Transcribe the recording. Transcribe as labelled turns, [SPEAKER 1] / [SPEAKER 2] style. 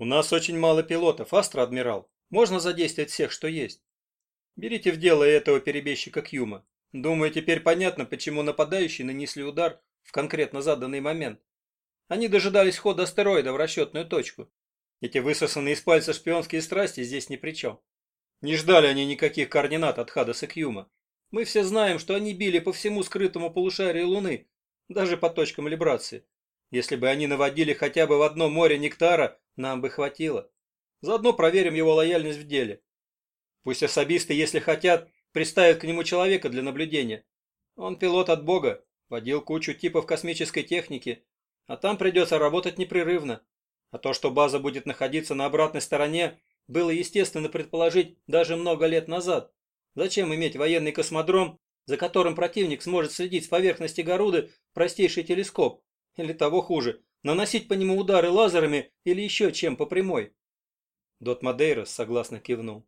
[SPEAKER 1] У нас очень мало пилотов, астро-адмирал. Можно задействовать всех, что есть. Берите в дело этого перебежчика Кьюма. Думаю, теперь понятно, почему нападающие нанесли удар в конкретно заданный момент. Они дожидались хода астероида в расчетную точку. Эти высосанные из пальца шпионские страсти здесь ни при чем. Не ждали они никаких координат от Хадаса Кьюма. Мы все знаем, что они били по всему скрытому полушарию Луны, даже по точкам либрации. Если бы они наводили хотя бы в одно море нектара, нам бы хватило. Заодно проверим его лояльность в деле. Пусть особисты, если хотят, приставят к нему человека для наблюдения. Он пилот от бога, водил кучу типов космической техники, а там придется работать непрерывно. А то, что база будет находиться на обратной стороне, было естественно предположить даже много лет назад. Зачем иметь военный космодром, за которым противник сможет следить с поверхности Горуды простейший телескоп? Или того хуже, наносить по нему удары лазерами или еще чем по прямой? Дот Мадейрос согласно кивнул.